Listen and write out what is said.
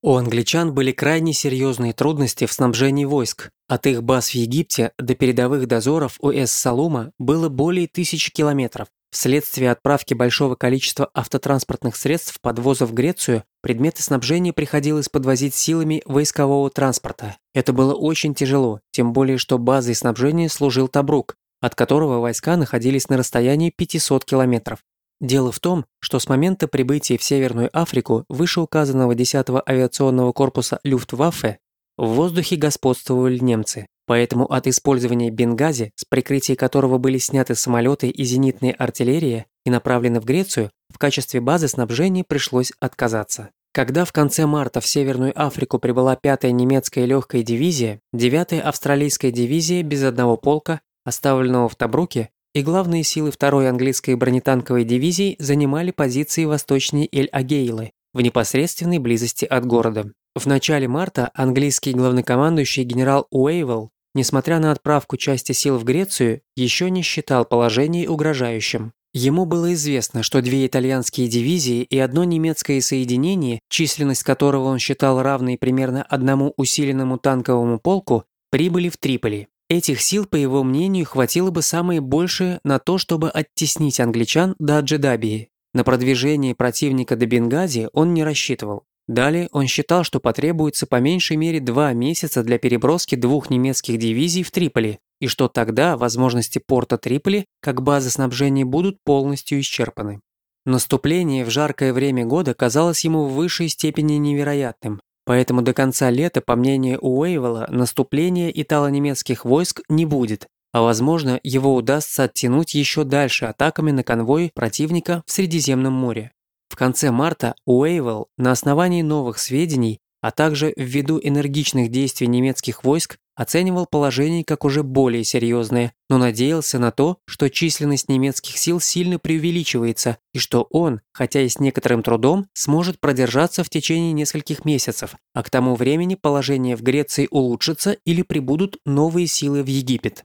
У англичан были крайне серьезные трудности в снабжении войск. От их баз в Египте до передовых дозоров у Эс-Салума было более тысячи километров. Вследствие отправки большого количества автотранспортных средств подвоза в Грецию, предметы снабжения приходилось подвозить силами войскового транспорта. Это было очень тяжело, тем более что базой снабжения служил Табрук, от которого войска находились на расстоянии 500 километров. Дело в том, что с момента прибытия в Северную Африку вышеуказанного 10-го авиационного корпуса Люфтваффе в воздухе господствовали немцы, поэтому от использования Бенгази, с прикрытия которого были сняты самолеты и зенитная артиллерия и направлены в Грецию, в качестве базы снабжения пришлось отказаться. Когда в конце марта в Северную Африку прибыла 5-я немецкая легкая дивизия, 9-я австралийская дивизия без одного полка, оставленного в Табруке, и главные силы второй английской бронетанковой дивизии занимали позиции восточнее Эль-Агейлы, в непосредственной близости от города. В начале марта английский главнокомандующий генерал Уэйвелл, несмотря на отправку части сил в Грецию, еще не считал положение угрожающим. Ему было известно, что две итальянские дивизии и одно немецкое соединение, численность которого он считал равной примерно одному усиленному танковому полку, прибыли в Триполи. Этих сил, по его мнению, хватило бы самое большее на то, чтобы оттеснить англичан до Аджидабии. На продвижение противника до Бенгази он не рассчитывал. Далее он считал, что потребуется по меньшей мере два месяца для переброски двух немецких дивизий в Триполи, и что тогда возможности порта Триполи как базы снабжения будут полностью исчерпаны. Наступление в жаркое время года казалось ему в высшей степени невероятным, Поэтому до конца лета, по мнению Уэйвелла, наступления итало-немецких войск не будет, а возможно, его удастся оттянуть еще дальше атаками на конвой противника в Средиземном море. В конце марта Уэйвелл на основании новых сведений, а также ввиду энергичных действий немецких войск оценивал положение как уже более серьезное, но надеялся на то, что численность немецких сил сильно преувеличивается и что он, хотя и с некоторым трудом, сможет продержаться в течение нескольких месяцев, а к тому времени положение в Греции улучшится или прибудут новые силы в Египет.